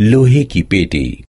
लोहे की पेटी।